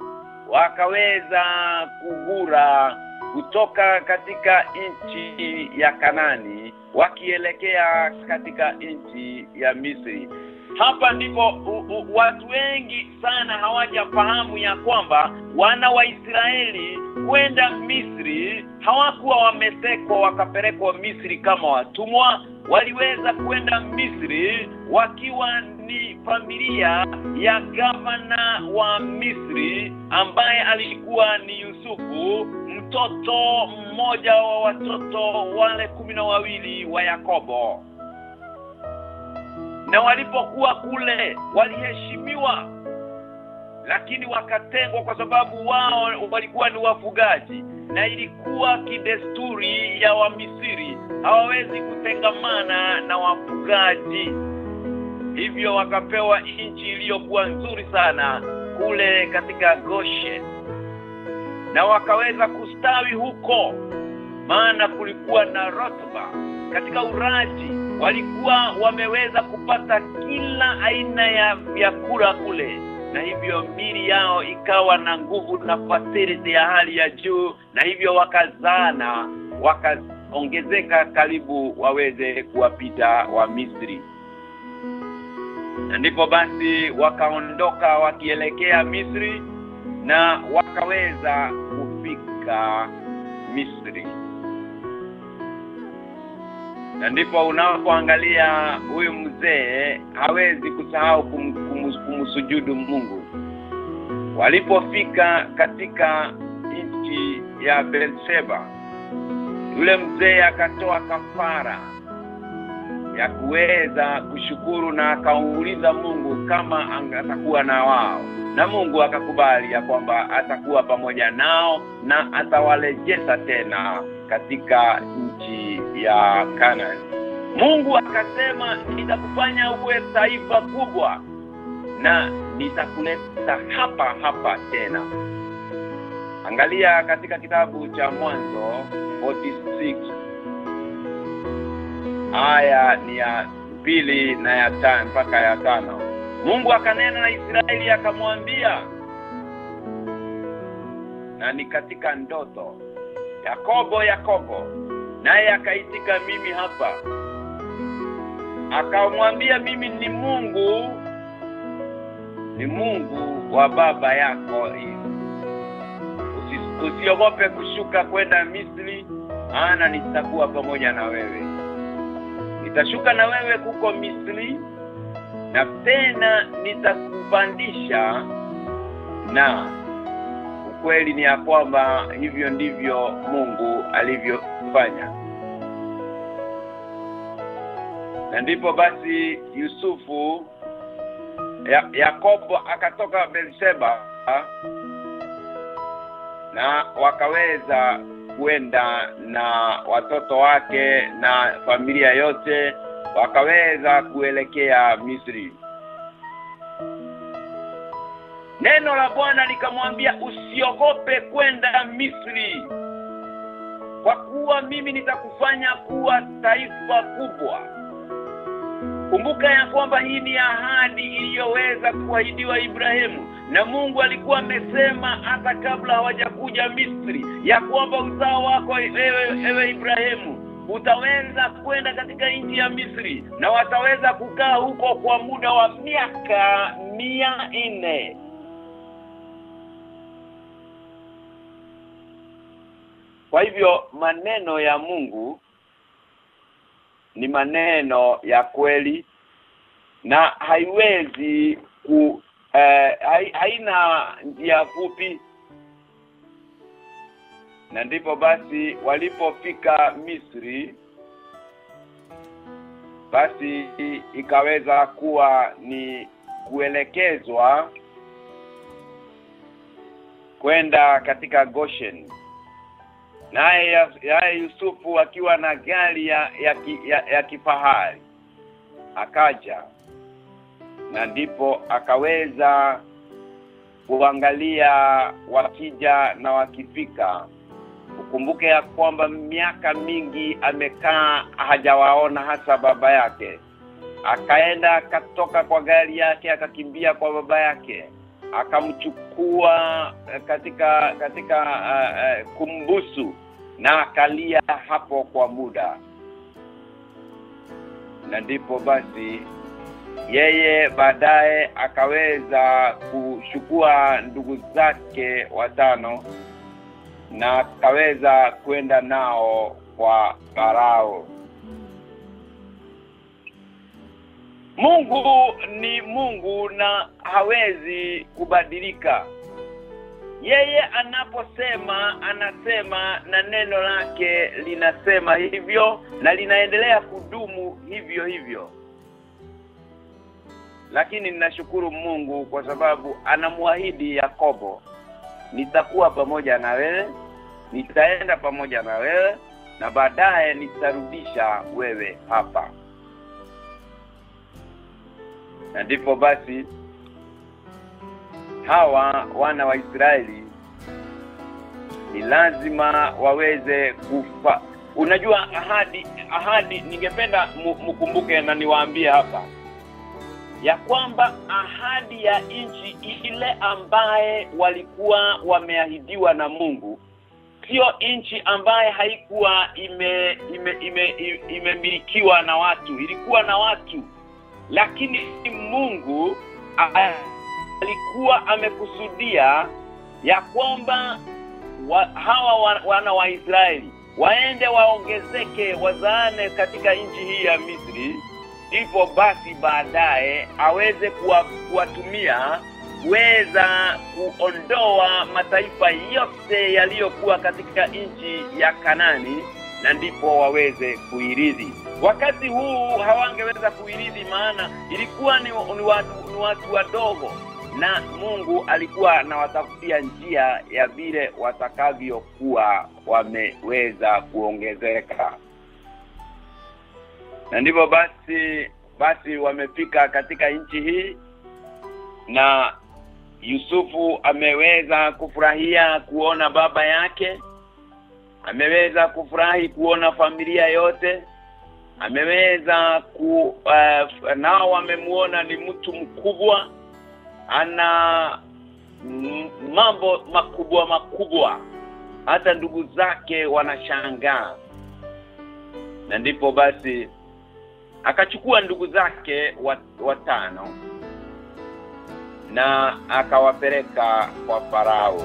wakaweza kugura kutoka katika nchi ya Kanani wakielekea katika nchi ya Misri hapa ndipo u, u, watu wengi sana hawajafahamu ya kwamba wana wa Israeli kwenda Misri hawakuwa wametekwa wakapelekwa Misri kama watumwa. Waliweza kwenda Misri wakiwa ni familia ya gavana wa Misri ambaye alikuwa ni Yusufu mtoto mmoja wa watoto wale kumi na wawili wa Yakobo na walipokuwa kule waliheshimiwa lakini wakatengwa kwa sababu wao walikuwa ni wafugaji. Na ilikuwa kidesturi ya wamisiri hawawezi kutengamana na wafugaji. Hivyo wakapewa nchi iliyokuwa nzuri sana kule katika Goshen. Na wakaweza kustawi huko maana kulikuwa na rotuba katika uraji walikuwa wameweza kupata kila aina ya vyakula kule na hivyo mili yao ikawa na nguvu na fasiri ya hali ya juu na hivyo wakazana wakaongezeka karibu waweze kuwapita wa Misri. Ndipo basi wakaondoka wakielekea Misri na wakaweza kufika Misri na ndipo unapoangalia huyu mzee hawezi kusahau kum, kum, kumsujudu Mungu. Walipofika katika nchi ya Beersheba yule mzee akatoa kafara ya kuweza kushukuru na akauliza Mungu kama atakuwa na wao. Na Mungu akakubali ya kwamba atakuwa pamoja nao na atawarejesha tena katika nchi ya Canaan. Mungu akasema nitakufanya uwe taifa kubwa na nitakuleta hapa hapa tena. Angalia katika kitabu cha Mwanzo 46 aya ni ya pili na ya tano mpaka ya tano. Mungu akanena na Israeli akamwambia na ni katika ndoto Yakobo Yakobo naye akaitika mimi hapa. Akamwambia mimi ni Mungu ni Mungu wa baba yako. Usi, usiogope kushuka kwenda Misri maana nitakuwa pamoja na wewe. Nitashuka na wewe kuko Misri na tena nitakupandisha na ukweli ni ya kwamba hivyo ndivyo Mungu alivyofanya. Na ndipo basi Yusufu ya, Yakobo akatoka Beersheba na wakaweza kuenda na watoto wake na familia yote wakaweza kuelekea Misri Neno la Bwana likamwambia usiogope kwenda Misri. Kwa kuwa mimi nitakufanya kuwa taifa kubwa. Kumbuka ya kwamba hii ni ahadi iliyoweza kuahidiwa Ibrahimu. Na Mungu alikuwa amesema hata kabla hawajakuja Misri ya kwamba uzao wako ewe, ewe Ibrahimu utaweza kwenda katika nchi ya Misri na wataweza kukaa huko kwa muda wa miaka mia nne Kwa hivyo maneno ya Mungu ni maneno ya kweli na haiwezi ku eh, haina njia fupi. Na ndipo basi walipofika Misri basi ikaweza kuwa ni kuelekezwa kwenda katika Goshen naye naye Yusufu akiwa na gari ya ya, ya, ya kifahari akaja na ndipo akaweza kuangalia wakija na wakifika. Ukumbuke ya kwamba miaka mingi amekaa hajawaona hasa baba yake. Akaenda akatoka kwa gari yake akakimbia kwa baba yake akamchukua katika katika uh, uh, kumbusu na akalia hapo kwa muda na ndipo basi yeye baadaye akaweza kuchukua ndugu zake watano na akaweza kwenda nao kwa Farao Mungu ni Mungu na hawezi kubadilika. Yeye anaposema anasema na neno lake linasema hivyo na linaendelea kudumu hivyo hivyo. lakini ninashukuru Mungu kwa sababu anamwahidi Yakobo nitakuwa pamoja na wewe nitaenda pamoja na wewe na baadaye nitarudisha wewe hapa na ndipo basi hawa wana wa Israeli ni lazima waweze kufa. Unajua ahadi ahadi ningependa mkumbuke na niwaambie hapa ya kwamba ahadi ya nchi ile ambaye walikuwa wameahidiwa na Mungu sio nchi ambaye haikuwa ime imemilikiwa ime, ime na watu. Ilikuwa na watu lakini Mungu alikuwa amekusudia ya kwamba wa, hawa wana wa Israeli waende waongezeke wazaane katika nchi hii ya Misri ndipo basi baadaye aweze kuwatumia kuweza kuondoa mataifa yote yaliyokuwa katika nchi ya Kanani na ndipo waweze kuiridhi. wakati huu hawangeweza kuiridhi maana ilikuwa ni, ni, watu, ni watu wadogo na Mungu alikuwa anawatafutia njia ya vile watakavyokuwa wameweza kuongezeka. Na ndivyo basi basi wamefika katika nchi hii na Yusufu ameweza kufurahia kuona baba yake ameweza kufurahi kuona familia yote ameweza ku uh, nao wamemuona ni mtu mkubwa ana mambo makubwa makubwa. Hata ndugu zake wanashangaa. Na ndipo basi akachukua ndugu zake watano na akawapeleka kwa farao.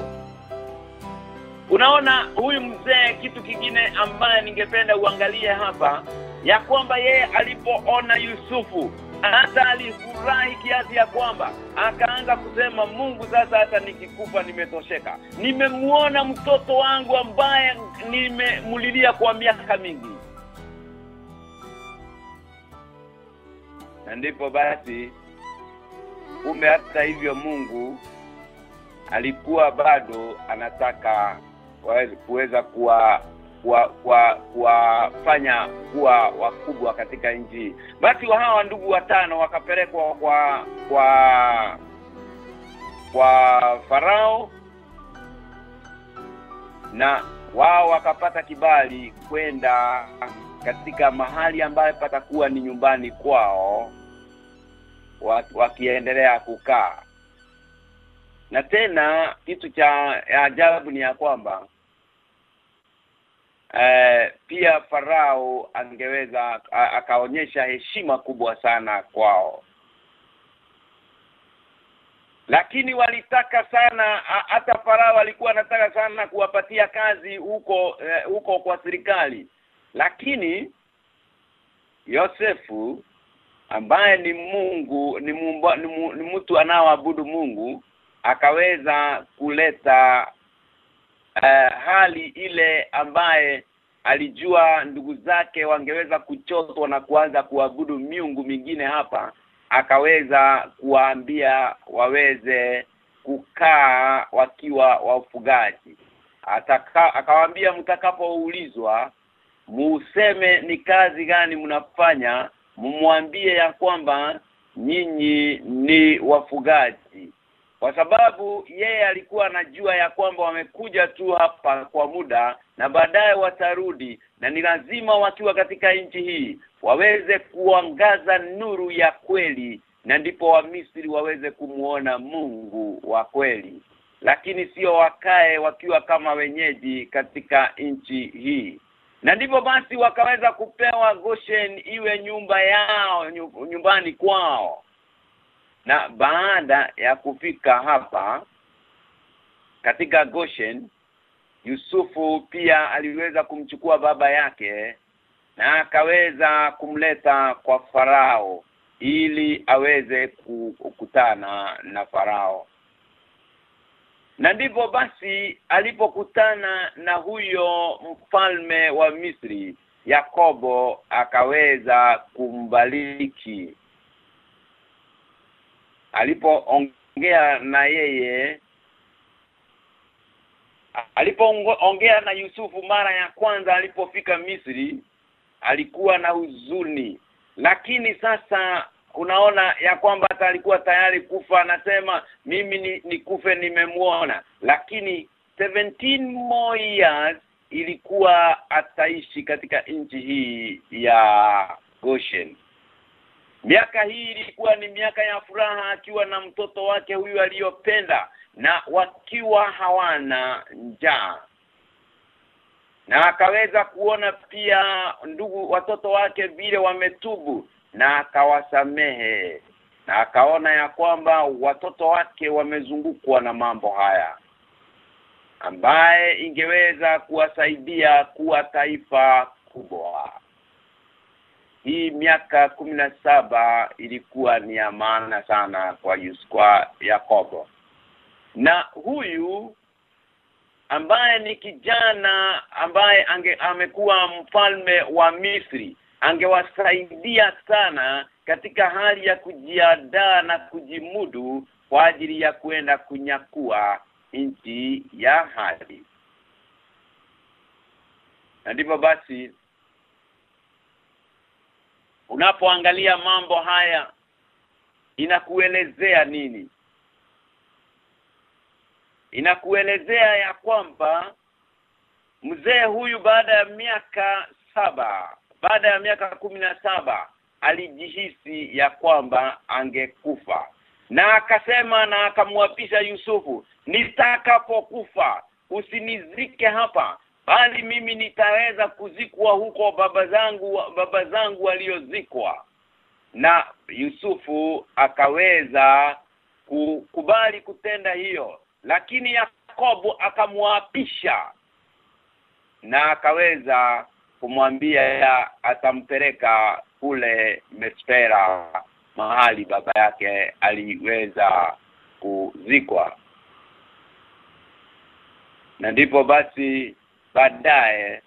Unaona huyu mzee kitu kingine ambaye ningependa uangalie hapa ya kwamba yeye alipoona Yusufu hata alifurahi kiasi ya kwamba akaanza kusema Mungu sasa hata nikikufa nimetosheka. Nimemwona mtoto wangu ambaye nimemulilia kwa miaka mingi. Na ndipo basi kumbe hata hivyo Mungu alikuwa bado anataka kuweza kuwa kuwafanya kuwa, wakubwa katika nchi. Basi wa hawa ndugu watano wakapelekwa kwa kwa kwa farao na wao wakapata kibali kwenda katika mahali ambayo patakuwa ni nyumbani kwao wakiendelea kukaa. Na tena kitu cha ajabu ni ya kwamba eh, pia farao angeweza akaonyesha heshima kubwa sana kwao. Lakini walitaka sana hata farao alikuwa anataka sana kuwapatia kazi huko eh, huko kwa serikali. Lakini Yosefu ambaye ni Mungu ni, mumba, ni, mu, ni mtu anaoabudu Mungu akaweza kuleta uh, hali ile ambaye alijua ndugu zake wangeweza kuchotwa na kuanza kuabudu miungu mingine hapa akaweza kuwaambia waweze kukaa wakiwa wafugaji. Ataka akawaambia mtakapoulizwa muuseme ni kazi gani mnafanya mumwambie ya kwamba nyinyi ni wafugaji kwa sababu yeye alikuwa anajua ya kwamba wamekuja tu hapa kwa muda na baadaye watarudi na ni lazima wakiwa katika nchi hii waweze kuangaza nuru ya kweli na ndipo wamisri waweze kumuona Mungu wa kweli. Lakini sio wakae wakiwa kama wenyeji katika nchi hii. Na ndipo basi wakaweza kupewa Goshen iwe nyumba yao nyumbani kwao na baada ya kufika hapa katika Goshen Yusufu pia aliweza kumchukua baba yake na akaweza kumleta kwa farao ili aweze kukutana na farao. Na ndivyo basi alipokutana na huyo mfalme wa Misri Yakobo akaweza kumbaliki alipoongea na yeye alipoongea na Yusufu mara ya kwanza alipofika Misri alikuwa na huzuni. Lakini sasa unaona ya kwamba hata alikuwa tayari kufa anasema mimi ni, ni kufe nimemuona lakini 17 more years ilikuwa ataishi katika nchi hii ya Goshen miaka hii ilikuwa ni miaka ya furaha akiwa na mtoto wake huyu aliyopenda na wakiwa hawana njaa. Na akaweza kuona pia ndugu watoto wake vile wametubu na akawasamehe. Na akaona ya kwamba watoto wake wamezungukwa na mambo haya ambaye ingeweza kuwasaidia kuwa taifa kubwa hii miaka kumi na saba ilikuwa ni ya maana sana kwa Yus, kwa Yakobo. Na huyu ambaye ni kijana ambaye ange, amekuwa mfalme wa Misri angewasaidia sana katika hali ya kujiandaa na kujimudu kwa ajili ya kwenda kunyakua nchi ya hadi na ndivyo basi unapoangalia mambo haya inakuelezea nini? Inakuelezea ya kwamba mzee huyu baada ya miaka saba baada ya miaka kumi na saba alijihisi ya kwamba angekufa. Na akasema na akamwapisha Yusufu nitakapokufa usinizike hapa bali mimi nitaweza kuzikwa huko baba zangu baba zangu waliozikwa. Na Yusufu akaweza kukubali kutenda hiyo lakini Yakobo akamwapisha na akaweza kumwambia atampeleka kule Mespera mahali baba yake aliweza kuzikwa. Na ndipo basi baadaye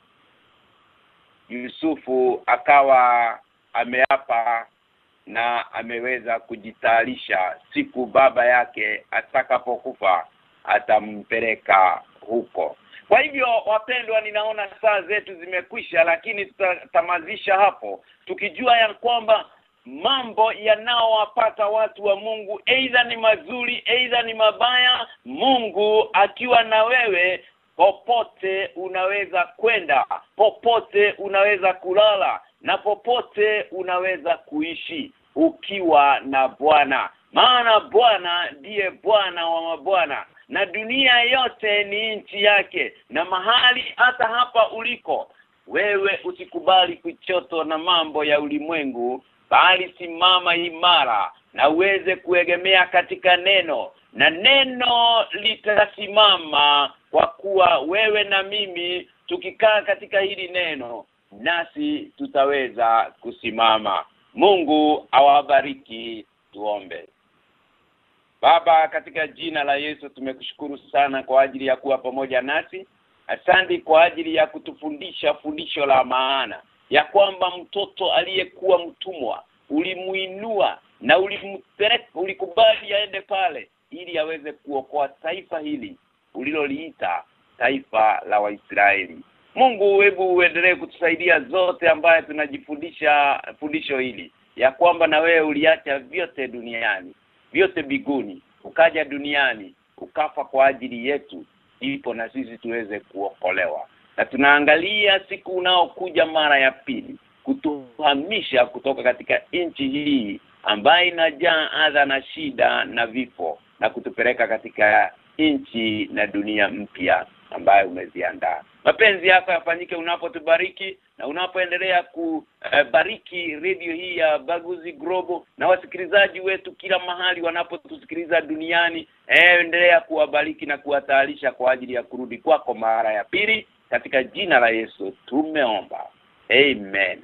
Yusufu akawa ameapa na ameweza kujitayarisha. Siku baba yake atakapokufa atampeleka huko. Kwa hivyo wapendwa ninaona saa zetu zimekwisha lakini tutatamazisha hapo tukijua ya kwamba mambo yanaowapata watu wa Mungu aidha ni mazuri aidha ni mabaya Mungu akiwa na wewe popote unaweza kwenda popote unaweza kulala na popote unaweza kuishi ukiwa na Bwana. Maana Bwana ndiye Bwana wa mabwana na dunia yote ni nchi yake na mahali hata hapa uliko wewe usikubali kuchoto na mambo ya ulimwengu bali simama imara na uweze kuegemea katika neno na neno litasimama kwa kuwa wewe na mimi tukikaa katika hili neno nasi tutaweza kusimama. Mungu awabariki tuombe. Baba katika jina la Yesu tumekushukuru sana kwa ajili ya kuwa pamoja nasi. Asante kwa ajili ya kutufundisha fundisho la maana ya kwamba mtoto aliyekuwa mtumwa ulimuinua na ulimpeleka ulikubali aende pale ili aweze kuokoa taifa hili uliloliita taifa la Waisraeli. Mungu hebu uendelee kutusaidia zote ambaye tunajifundisha fundisho hili ya kwamba na wewe uliacha vyote duniani vyote biguni ukaja duniani ukafa kwa ajili yetu ipo na sisi tuweze kuokolewa. Na tunaangalia siku unaokuja mara ya pili kutuhamisha kutoka katika nchi hii ambayo inajaa adha na shida na vifo na kutupeleka katika nchi na dunia mpya ambayo umeziandaa. Mapenzi yako yafanyike unapotubariki na unapoendelea kubariki radio hii ya Baguzi Global. Na wasikilizaji wetu kila mahali wanapotusikiliza duniani eh, endelea kuwabariki na kuwatayarisha kwa ajili ya kurudi kwako mara ya pili. Katika jina la Yesu tumeomba. Amen